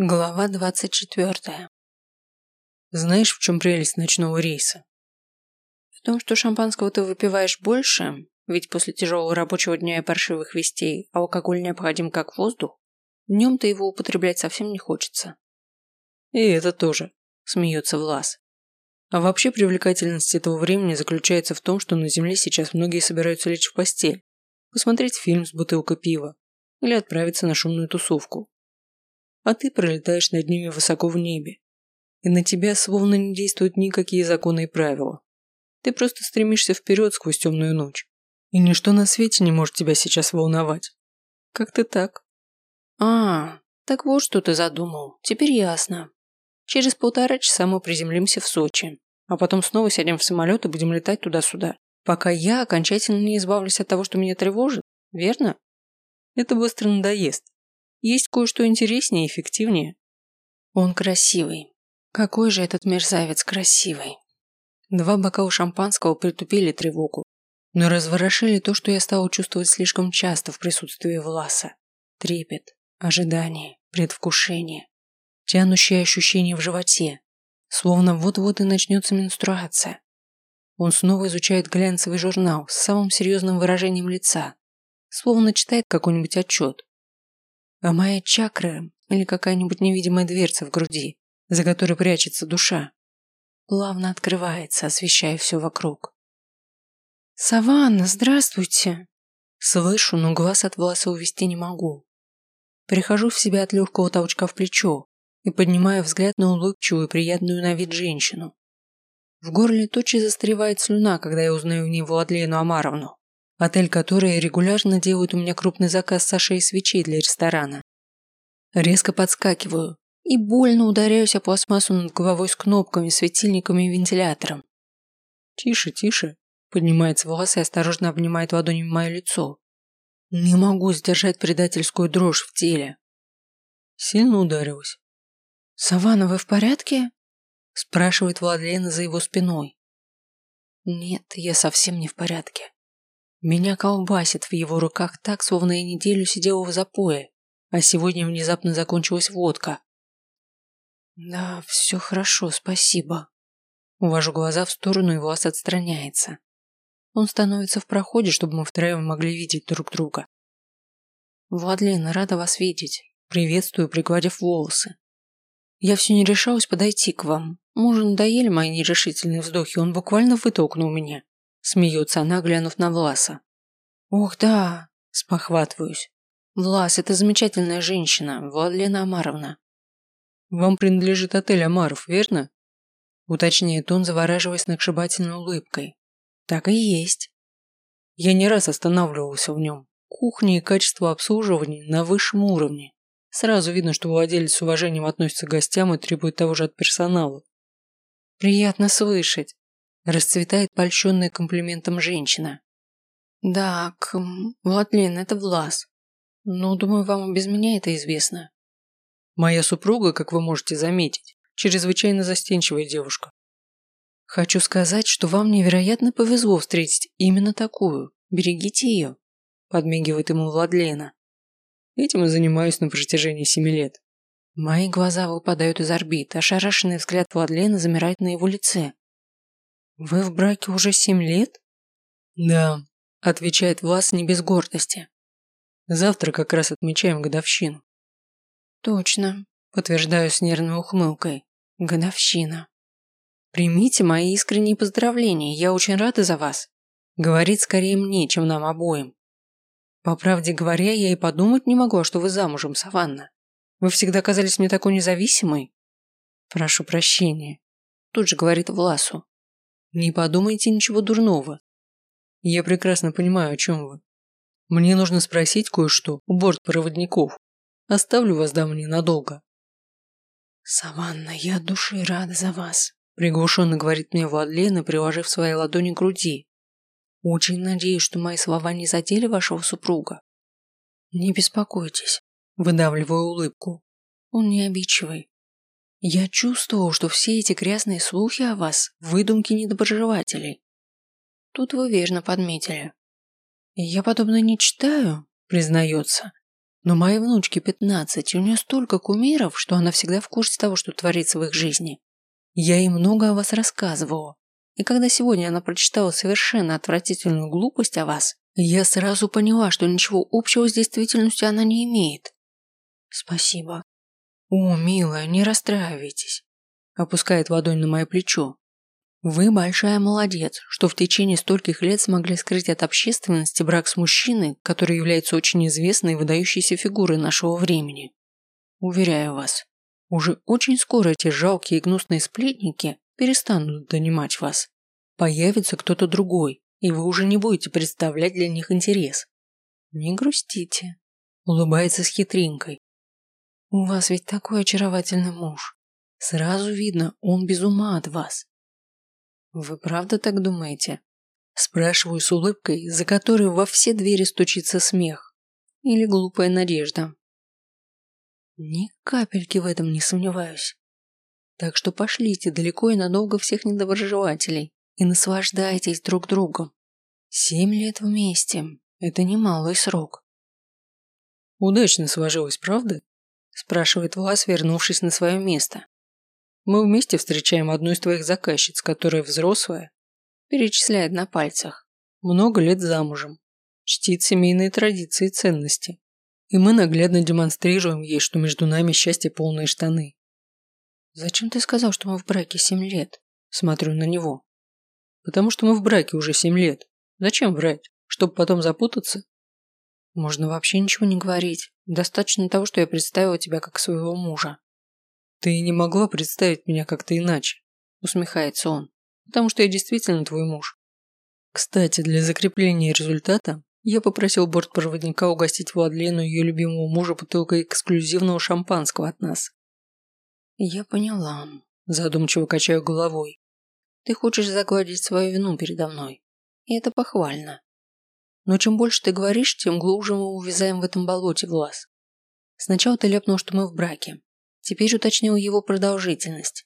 Глава двадцать четвертая. Знаешь, в чем прелесть ночного рейса? В том, что шампанского ты выпиваешь больше, ведь после тяжелого рабочего дня и паршивых вестей алкоголь необходим как воздух, днем-то его употреблять совсем не хочется. И это тоже, смеется Влас. А вообще привлекательность этого времени заключается в том, что на Земле сейчас многие собираются лечь в постель, посмотреть фильм с бутылкой пива или отправиться на шумную тусовку а ты пролетаешь над ними высоко в небе. И на тебя словно не действуют никакие законы и правила. Ты просто стремишься вперед сквозь темную ночь. И ничто на свете не может тебя сейчас волновать. Как-то так. А, так вот что ты задумал. Теперь ясно. Через полтора часа мы приземлимся в Сочи, а потом снова сядем в самолет и будем летать туда-сюда, пока я окончательно не избавлюсь от того, что меня тревожит, верно? Это быстро надоест. Есть кое-что интереснее и эффективнее. Он красивый. Какой же этот мерзавец красивый. Два бокала шампанского притупили тревогу, но разворошили то, что я стала чувствовать слишком часто в присутствии Власа. Трепет, ожидание, предвкушение, тянущее ощущение в животе, словно вот-вот и начнется менструация. Он снова изучает глянцевый журнал с самым серьезным выражением лица, словно читает какой-нибудь отчет. А моя чакра или какая-нибудь невидимая дверца в груди, за которой прячется душа, плавно открывается, освещая все вокруг. «Саванна, здравствуйте!» Слышу, но глаз от волоса увести не могу. Прихожу в себя от легкого толчка в плечо и поднимаю взгляд на улыбчивую и приятную на вид женщину. В горле тотчас застревает слюна, когда я узнаю в ней Владлену Амаровну отель которой регулярно делает у меня крупный заказ Саши и свечей для ресторана. Резко подскакиваю и больно ударяюсь о пластмассу над головой с кнопками, светильниками и вентилятором. «Тише, тише», – поднимается волос и осторожно обнимает ладонями мое лицо. Не могу сдержать предательскую дрожь в теле. Сильно ударилась. «Саванна, вы в порядке?» – спрашивает Владлена за его спиной. «Нет, я совсем не в порядке. Меня колбасит в его руках так, словно я неделю сидела в запое, а сегодня внезапно закончилась водка. Да, все хорошо, спасибо. Увожу глаза в сторону, и Влас отстраняется. Он становится в проходе, чтобы мы втроем могли видеть друг друга. Владлена, рада вас видеть. Приветствую, пригладив волосы. Я все не решалась подойти к вам. Мужу надоели мои нерешительные вздохи, он буквально вытолкнул меня. Смеется она, глянув на Власа. «Ох, да!» – спохватываюсь. «Влас, это замечательная женщина, Владлена Амаровна». «Вам принадлежит отель Амаров, верно?» Уточняет он, завораживаясь сногсшибательной улыбкой. «Так и есть». Я не раз останавливался в нем. Кухня и качество обслуживания на высшем уровне. Сразу видно, что владелец с уважением относится к гостям и требует того же от персонала. «Приятно слышать», Расцветает польщенная комплиментом женщина. Да, к... Владлен, это Влас. Но, думаю, вам без меня это известно. Моя супруга, как вы можете заметить, чрезвычайно застенчивая девушка. Хочу сказать, что вам невероятно повезло встретить именно такую. Берегите ее. Подмигивает ему Владлена. Этим и занимаюсь на протяжении семи лет. Мои глаза выпадают из орбит, ошарашенный взгляд Владлена замирает на его лице. «Вы в браке уже семь лет?» «Да», – отвечает Влас не без гордости. «Завтра как раз отмечаем годовщину». «Точно», – подтверждаю с нервной ухмылкой. «Годовщина». «Примите мои искренние поздравления, я очень рада за вас. Говорит скорее мне, чем нам обоим. По правде говоря, я и подумать не могу, что вы замужем, Саванна. Вы всегда казались мне такой независимой». «Прошу прощения», – тут же говорит Власу. Не подумайте ничего дурного. Я прекрасно понимаю, о чем вы. Мне нужно спросить кое-что у бортпроводников. Оставлю вас, дамы, ненадолго. Саванна, я от души рада за вас, приглушенно говорит мне Владлена, приложив свои ладони к груди. Очень надеюсь, что мои слова не задели вашего супруга. Не беспокойтесь, выдавливаю улыбку. Он не обидчивый. Я чувствовал, что все эти грязные слухи о вас – выдумки недоброжелателей. Тут вы верно подметили. Я подобное не читаю, признается. Но моей внучке 15, и у нее столько кумиров, что она всегда в курсе того, что творится в их жизни. Я ей много о вас рассказывала. И когда сегодня она прочитала совершенно отвратительную глупость о вас, я сразу поняла, что ничего общего с действительностью она не имеет. Спасибо. О, милая, не расстраивайтесь. Опускает ладонь на мое плечо. Вы большая молодец, что в течение стольких лет смогли скрыть от общественности брак с мужчиной, который является очень известной и выдающейся фигурой нашего времени. Уверяю вас, уже очень скоро эти жалкие и гнусные сплетники перестанут донимать вас. Появится кто-то другой, и вы уже не будете представлять для них интерес. Не грустите. Улыбается с хитринкой. У вас ведь такой очаровательный муж. Сразу видно, он без ума от вас. Вы правда так думаете? Спрашиваю с улыбкой, за которой во все двери стучится смех. Или глупая надежда. Ни капельки в этом не сомневаюсь. Так что пошлите далеко и надолго всех недоброжелателей и наслаждайтесь друг другом. Семь лет вместе – это немалый срок. Удачно сложилось, правда? Спрашивает Влас, вернувшись на свое место. Мы вместе встречаем одну из твоих заказчиц, которая взрослая, перечисляет на пальцах, много лет замужем, чтит семейные традиции и ценности. И мы наглядно демонстрируем ей, что между нами счастье полные штаны. Зачем ты сказал, что мы в браке семь лет? Смотрю на него. Потому что мы в браке уже семь лет. Зачем врать? Чтобы потом запутаться? Можно вообще ничего не говорить. Достаточно того, что я представила тебя как своего мужа. «Ты не могла представить меня как-то иначе», – усмехается он, «потому что я действительно твой муж. Кстати, для закрепления результата я попросил бортпроводника угостить Владлену ее любимого мужа бутылкой эксклюзивного шампанского от нас. «Я поняла», – задумчиво качаю головой. «Ты хочешь загладить свою вину передо мной, и это похвально. Но чем больше ты говоришь, тем глубже мы увязаем в этом болоте, Влас. Сначала ты ляпнул, что мы в браке, Теперь уточнил его продолжительность.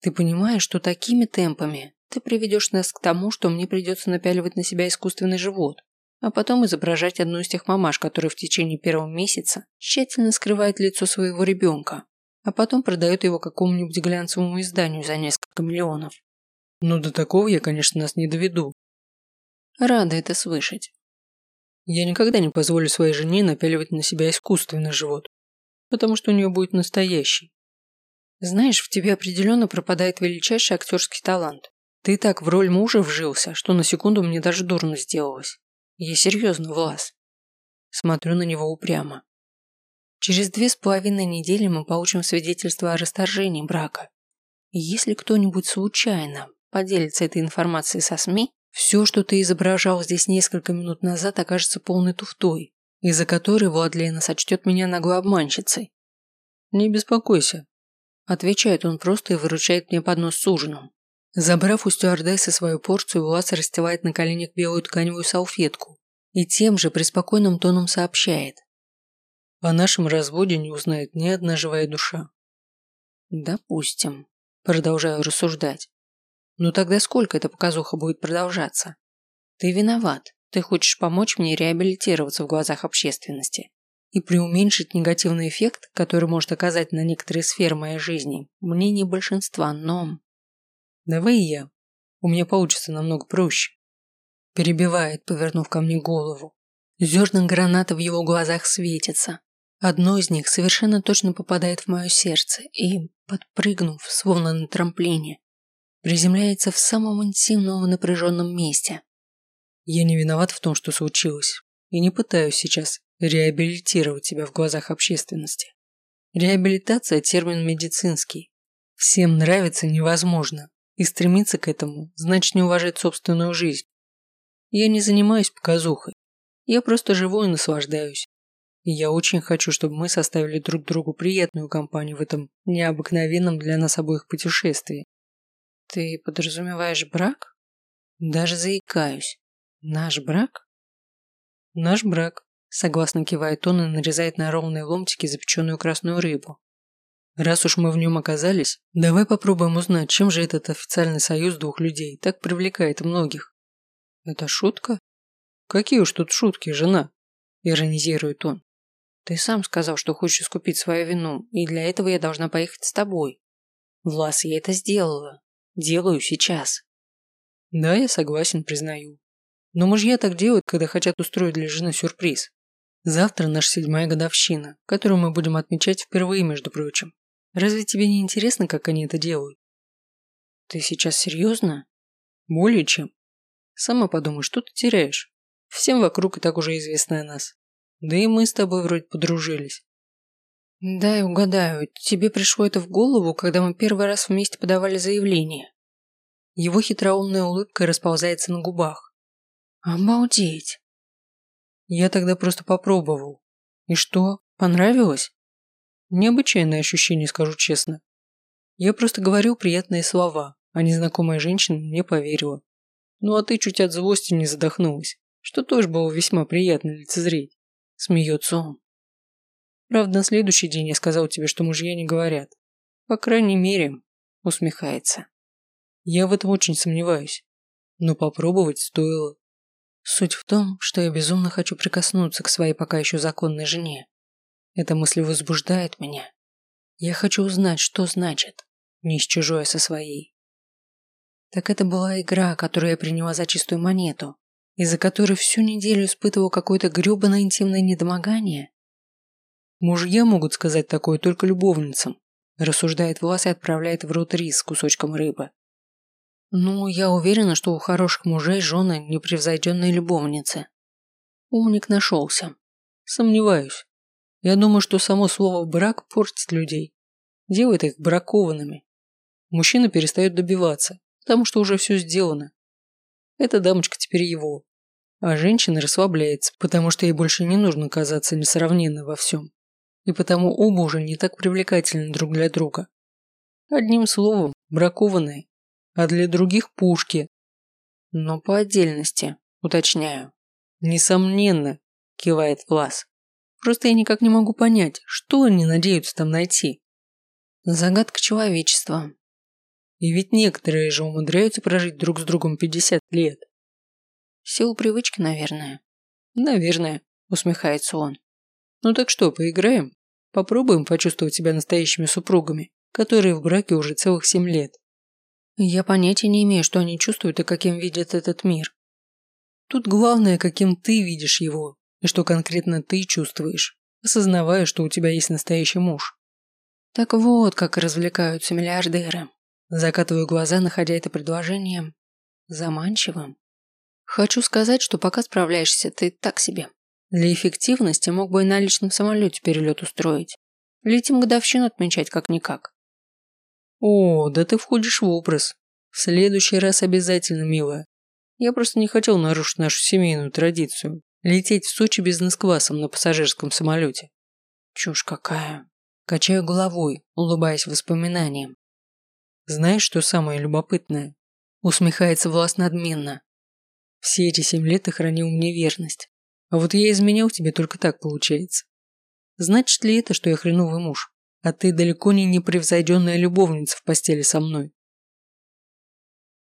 Ты понимаешь, что такими темпами ты приведешь нас к тому, что мне придется напяливать на себя искусственный живот, а потом изображать одну из тех мамаш, которые в течение первого месяца тщательно скрывает лицо своего ребенка, а потом продает его какому-нибудь глянцевому изданию за несколько миллионов. Ну, до такого я, конечно, нас не доведу. Рада это слышать. Я никогда не позволю своей жене напяливать на себя искусственный живот потому что у нее будет настоящий. Знаешь, в тебе определенно пропадает величайший актерский талант. Ты так в роль мужа вжился, что на секунду мне даже дурно сделалось. Я серьезно, Влас. Смотрю на него упрямо. Через две с половиной недели мы получим свидетельство о расторжении брака. И если кто-нибудь случайно поделится этой информацией со СМИ, все, что ты изображал здесь несколько минут назад, окажется полной туфтой из-за которой Владлена сочтет меня наглой обманщицей. «Не беспокойся», – отвечает он просто и выручает мне поднос с ужином. Забрав у стюардессы свою порцию, Влас расстилает на коленях белую тканевую салфетку и тем же преспокойным тоном сообщает. «О нашем разводе не узнает ни одна живая душа». «Допустим», – продолжаю рассуждать. «Но тогда сколько эта показуха будет продолжаться? Ты виноват. Ты хочешь помочь мне реабилитироваться в глазах общественности и преуменьшить негативный эффект, который может оказать на некоторые сферы моей жизни, мнение большинства, но... Давай я. У меня получится намного проще. Перебивает, повернув ко мне голову. Зерна граната в его глазах светится. Одно из них совершенно точно попадает в мое сердце и, подпрыгнув, словно на трамплине, приземляется в самом интимном и напряженном месте. Я не виноват в том, что случилось, и не пытаюсь сейчас реабилитировать тебя в глазах общественности. Реабилитация – термин медицинский. Всем нравится невозможно, и стремиться к этому значит не уважать собственную жизнь. Я не занимаюсь показухой, я просто живу и наслаждаюсь. И я очень хочу, чтобы мы составили друг другу приятную компанию в этом необыкновенном для нас обоих путешествии. Ты подразумеваешь брак? Даже заикаюсь. Наш брак? Наш брак, согласно кивает он и нарезает на ровные ломтики запеченную красную рыбу. Раз уж мы в нем оказались, давай попробуем узнать, чем же этот официальный союз двух людей так привлекает многих. Это шутка? Какие уж тут шутки, жена? Иронизирует он. Ты сам сказал, что хочешь искупить свою вину, и для этого я должна поехать с тобой. Влас, я это сделала. Делаю сейчас. Да, я согласен, признаю. Но мужья так делают, когда хотят устроить для жены сюрприз. Завтра наша седьмая годовщина, которую мы будем отмечать впервые, между прочим. Разве тебе не интересно, как они это делают? Ты сейчас серьезно? Более чем. Сама подумай, что ты теряешь? Всем вокруг и так уже известно о нас. Да и мы с тобой вроде подружились. Дай угадаю, тебе пришло это в голову, когда мы первый раз вместе подавали заявление. Его хитроумная улыбка расползается на губах. Обалдеть. Я тогда просто попробовал. И что, понравилось? Необычайное ощущение, скажу честно. Я просто говорил приятные слова, а незнакомая женщина мне поверила. Ну а ты чуть от злости не задохнулась, что тоже было весьма приятно лицезреть. Смеется он. Правда, на следующий день я сказал тебе, что мужья не говорят. По крайней мере, усмехается. Я в этом очень сомневаюсь. Но попробовать стоило. Суть в том, что я безумно хочу прикоснуться к своей пока еще законной жене. Эта мысль возбуждает меня. Я хочу узнать, что значит «не с чужой, а со своей». Так это была игра, которую я приняла за чистую монету, из-за которой всю неделю испытывал какое-то грёбаное интимное недомогание? Мужья могут сказать такое только любовницам, рассуждает Влас и отправляет в рот рис с кусочком рыбы. Ну, я уверена, что у хороших мужей жены непревзойденные любовницы. Умник нашелся. Сомневаюсь. Я думаю, что само слово «брак» портит людей. Делает их бракованными. Мужчина перестает добиваться, потому что уже все сделано. Эта дамочка теперь его. А женщина расслабляется, потому что ей больше не нужно казаться несравненной во всем. И потому оба уже не так привлекательны друг для друга. Одним словом, бракованные. А для других пушки. Но по отдельности, уточняю. Несомненно, кивает Влас. Просто я никак не могу понять, что они надеются там найти. Загадка человечества, и ведь некоторые же умудряются прожить друг с другом 50 лет. Силу привычки, наверное. Наверное, усмехается он. Ну так что, поиграем? Попробуем почувствовать себя настоящими супругами, которые в браке уже целых семь лет. Я понятия не имею, что они чувствуют и каким видят этот мир. Тут главное, каким ты видишь его, и что конкретно ты чувствуешь, осознавая, что у тебя есть настоящий муж. Так вот, как развлекаются миллиардеры. Закатываю глаза, находя это предложение заманчивым. Хочу сказать, что пока справляешься ты так себе. Для эффективности мог бы и на личном самолете перелет устроить. Летим годовщину отмечать как-никак. О, да ты входишь в образ. В следующий раз обязательно, милая. Я просто не хотел нарушить нашу семейную традицию. Лететь в Сочи бизнес-классом на пассажирском самолете. Чушь какая. Качаю головой, улыбаясь воспоминаниям. Знаешь, что самое любопытное? Усмехается Влас надменно. Все эти семь лет ты хранил мне верность. А вот я изменял тебе только так получается. Значит ли это, что я хреновый муж, а ты далеко не непревзойденная любовница в постели со мной?